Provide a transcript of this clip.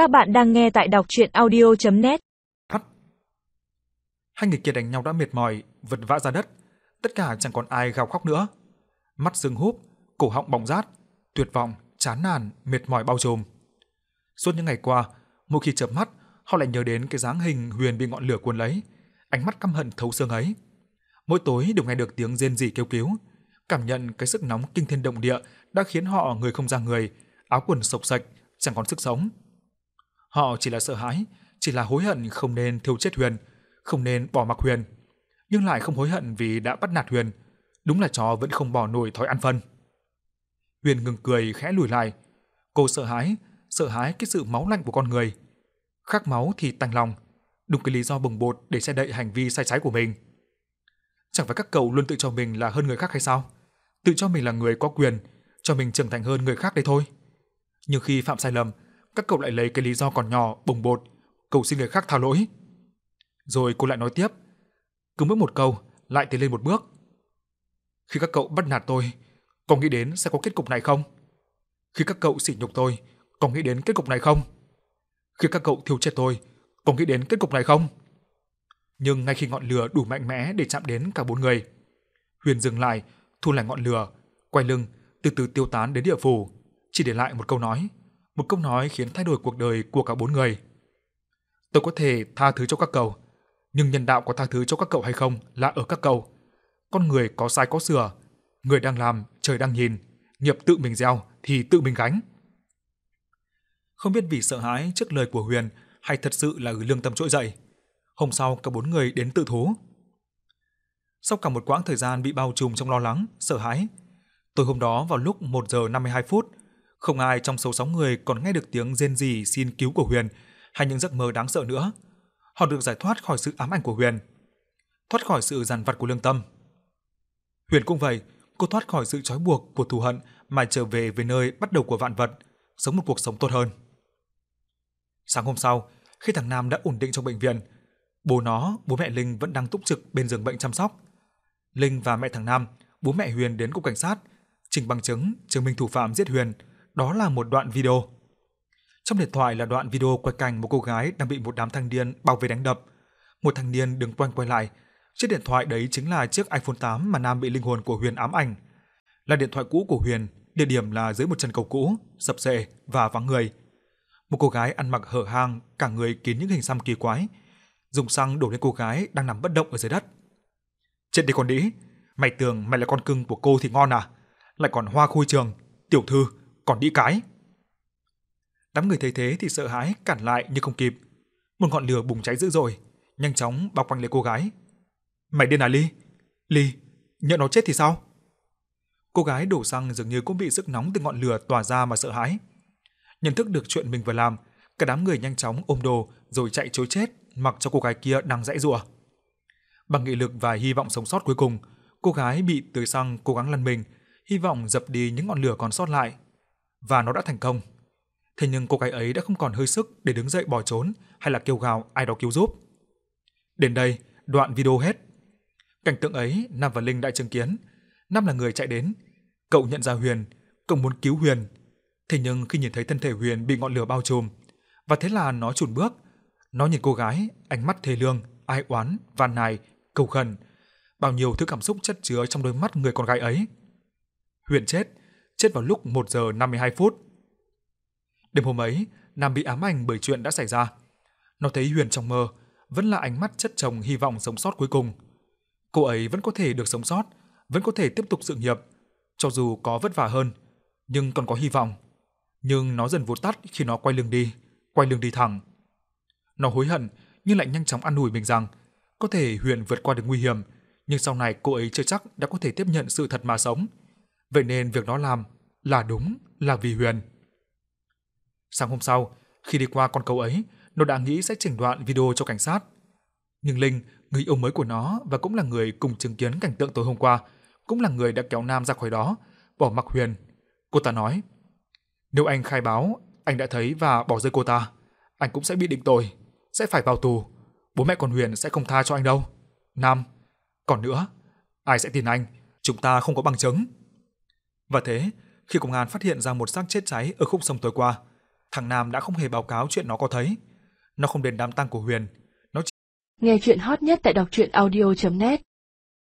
Các bạn đang nghe tại đọc chuyện audio.net Hai người kia đánh nhau đã mệt mỏi, vật vã ra đất. Tất cả chẳng còn ai gào khóc nữa. Mắt sưng húp, cổ họng bỏng rát, tuyệt vọng, chán nản, mệt mỏi bao trùm. Suốt những ngày qua, mỗi khi chợp mắt, họ lại nhớ đến cái dáng hình Huyền bị ngọn lửa cuốn lấy, ánh mắt căm hận thấu xương ấy. Mỗi tối đều nghe được tiếng rên rỉ kêu cứu, cảm nhận cái sức nóng kinh thiên động địa đã khiến họ người không ra người, áo quần sộc sạch, chẳng còn sức sống. Họ chỉ là sợ hãi, chỉ là hối hận không nên thiêu chết Huyền, không nên bỏ mặc Huyền, nhưng lại không hối hận vì đã bắt nạt Huyền. Đúng là chó vẫn không bỏ nổi thói ăn phân. Huyền ngừng cười khẽ lùi lại. Cô sợ hãi, sợ hãi cái sự máu lạnh của con người. Khắc máu thì tanh lòng, đúng cái lý do bồng bột để che đậy hành vi sai trái của mình. Chẳng phải các cậu luôn tự cho mình là hơn người khác hay sao? Tự cho mình là người có quyền, cho mình trưởng thành hơn người khác đấy thôi. Nhưng khi phạm sai lầm, các cậu lại lấy cái lý do còn nhỏ, bồng bột, cầu xin người khác tha lỗi. Rồi cô lại nói tiếp, cứ mỗi một câu lại tiến lên một bước. Khi các cậu bắt nạt tôi, có nghĩ đến sẽ có kết cục này không? Khi các cậu sỉ nhục tôi, có nghĩ đến kết cục này không? Khi các cậu thiêu chết tôi, có nghĩ đến kết cục này không? Nhưng ngay khi ngọn lửa đủ mạnh mẽ để chạm đến cả bốn người, Huyền dừng lại, thu lại ngọn lửa, quay lưng, từ từ tiêu tán đến địa phủ, chỉ để lại một câu nói, một câu nói khiến thay đổi cuộc đời của cả bốn người. Tôi có thể tha thứ cho các cậu, nhưng nhân đạo có tha thứ cho các cậu hay không là ở các cậu. Con người có sai có sửa, người đang làm, trời đang nhìn, nghiệp tự mình gieo thì tự mình gánh. Không biết vì sợ hãi trước lời của Huyền hay thật sự là lương tâm trỗi dậy. Hôm sau cả bốn người đến tự thú. Sau cả một quãng thời gian bị bao trùm trong lo lắng, sợ hãi, tối hôm đó vào lúc 1 giờ 52 phút, không ai trong số sáu người còn nghe được tiếng rên rỉ xin cứu của Huyền hay những giấc mơ đáng sợ nữa. Họ được giải thoát khỏi sự ám ảnh của Huyền, thoát khỏi sự dằn vặt của lương tâm. Huyền cũng vậy, cô thoát khỏi sự trói buộc của thù hận mà trở về với nơi bắt đầu của vạn vật, sống một cuộc sống tốt hơn. Sáng hôm sau, khi thằng Nam đã ổn định trong bệnh viện, bố nó, bố mẹ Linh vẫn đang túc trực bên giường bệnh chăm sóc. Linh và mẹ thằng Nam, bố mẹ Huyền đến cục cảnh sát, trình bằng chứng chứng minh thủ phạm giết Huyền, đó là một đoạn video. Trong điện thoại là đoạn video quay cảnh một cô gái đang bị một đám thanh niên bao vây đánh đập. Một thanh niên đứng quanh quay lại, chiếc điện thoại đấy chính là chiếc iPhone 8 mà Nam bị linh hồn của Huyền ám ảnh. Là điện thoại cũ của Huyền, địa điểm là dưới một chân cầu cũ, sập xệ và vắng người. Một cô gái ăn mặc hở hang, cả người kín những hình xăm kỳ quái, dùng xăng đổ lên cô gái đang nằm bất động ở dưới đất. Chết đi con đĩ, mày tưởng mày là con cưng của cô thì ngon à? Lại còn hoa khôi trường, tiểu thư, còn đĩ cái. Đám người thấy thế thì sợ hãi cản lại nhưng không kịp. Một ngọn lửa bùng cháy dữ dội, nhanh chóng bao quanh lấy cô gái. Mày điên à Ly? Ly, nhỡ nó chết thì sao? Cô gái đổ xăng dường như cũng bị sức nóng từ ngọn lửa tỏa ra mà sợ hãi. Nhận thức được chuyện mình vừa làm, cả đám người nhanh chóng ôm đồ rồi chạy trối chết, mặc cho cô gái kia đang dãy rủa. Bằng nghị lực và hy vọng sống sót cuối cùng, cô gái bị tưới xăng cố gắng lăn mình, hy vọng dập đi những ngọn lửa còn sót lại. Và nó đã thành công. Thế nhưng cô gái ấy đã không còn hơi sức để đứng dậy bỏ trốn hay là kêu gào ai đó cứu giúp. Đến đây, đoạn video hết. Cảnh tượng ấy Nam và Linh đã chứng kiến. Nam là người chạy đến, cậu nhận ra Huyền, cậu muốn cứu Huyền. Thế nhưng khi nhìn thấy thân thể Huyền bị ngọn lửa bao trùm, và thế là nó chùn bước, nó nhìn cô gái, ánh mắt thê lương, ai oán, van nài, cầu khẩn, bao nhiêu thứ cảm xúc chất chứa trong đôi mắt người con gái ấy. Huyền chết, chết vào lúc 1 giờ 52 phút. Đêm hôm ấy, Nam bị ám ảnh bởi chuyện đã xảy ra. Nó thấy Huyền trong mơ, vẫn là ánh mắt chất chồng hy vọng sống sót cuối cùng. Cô ấy vẫn có thể được sống sót, vẫn có thể tiếp tục sự nghiệp, cho dù có vất vả hơn, nhưng còn có hy vọng. Nhưng nó dần vụt tắt khi nó quay lưng đi, quay lưng đi thẳng. Nó hối hận nhưng lại nhanh chóng ăn ủi mình rằng có thể Huyền vượt qua được nguy hiểm, nhưng sau này cô ấy chưa chắc đã có thể tiếp nhận sự thật mà sống. Vậy nên việc nó làm là đúng, là vì Huyền. Sáng hôm sau, khi đi qua con cầu ấy, nó đã nghĩ sẽ chỉnh đoạn video cho cảnh sát. Nhưng Linh, người yêu mới của nó và cũng là người cùng chứng kiến cảnh tượng tối hôm qua, cũng là người đã kéo Nam ra khỏi đó, bỏ mặc Huyền. Cô ta nói, nếu anh khai báo, anh đã thấy và bỏ rơi cô ta, anh cũng sẽ bị định tội, sẽ phải vào tù. Bố mẹ con Huyền sẽ không tha cho anh đâu. Nam, còn nữa, ai sẽ tin anh, chúng ta không có bằng chứng. Và thế, khi công an phát hiện ra một xác chết cháy ở khúc sông tối qua, thằng Nam đã không hề báo cáo chuyện nó có thấy. Nó không đến đám tang của Huyền, nó Nghe chuyện hot nhất tại đọc truyện audio.net